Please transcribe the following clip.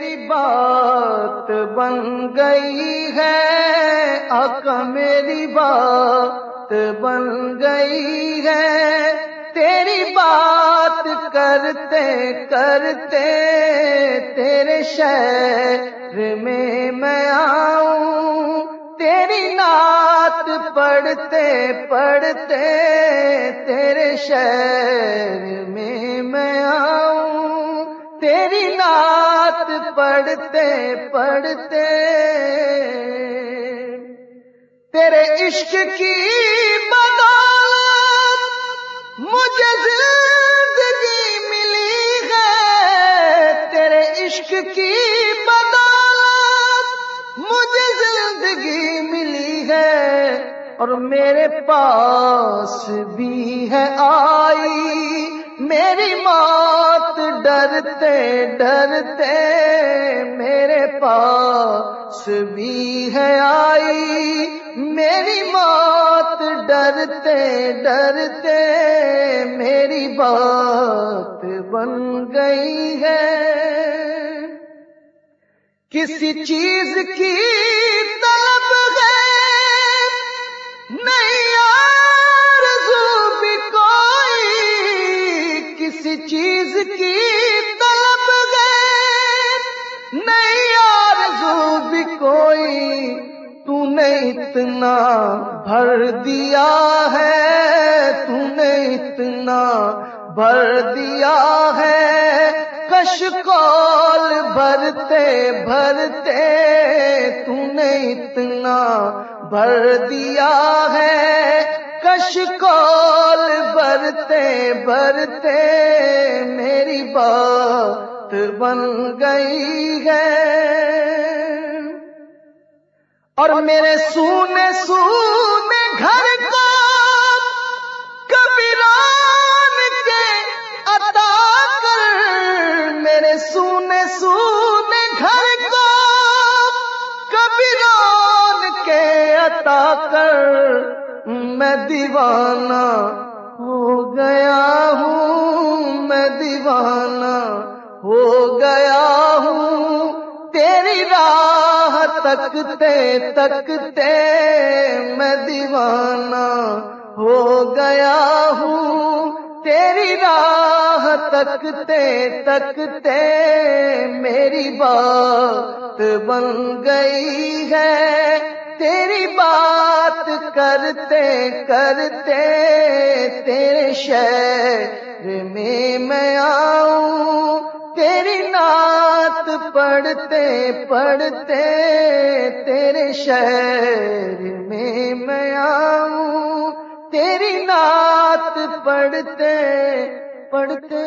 میری بات بن گئی ہے آقا میری بات بن گئی ہے۔ تیری بات کرتے کرتے تیرے شہر میں میں آؤں۔ تیری نعت پڑھتے پڑھتے تیرے شہر میں میں تیری نعت پڑھتے پڑھتے تیرے عشق کی بدولت مجھے زندگی ملی ہے۔ تیرے عشق کی بدولت مجھے زندگی ملی ہے اور میرے پاس بھی ہے آئی۔ میری موت ڈرتے ڈرتے میرے پاس بھی ہے آئی۔ میری موت ڈرتے ڈرتے میری بات بن گئی ہے۔ کسی چیز کی تو نے اتنا بھر دیا ہے، تو نے اتنا بھر دیا ہے۔ کش کول بھرتے بھرتے تو نے اتنا بھر دیا ہے۔ کش کول بھرتے بھرتے میری بات بن گئی ہے۔ اور میرے سونے سونے گھر کو کبیران کے عطا کر میرے سونے سونے گھر کو کبیران کے عطا کر میں دیوانہ ہو گیا ہوں، میں تکتے تکتے میں دیوانہ ہو گیا ہوں۔ تیری راہ تکتے تکتے میری بات بن گئی ہے۔ تیری بات کرتے کرتے تیرے شہر میں میں آؤں۔ پڑھتے پڑھتے تیرے شہر میں میں آؤں تیری نعت پڑھتے پڑھتے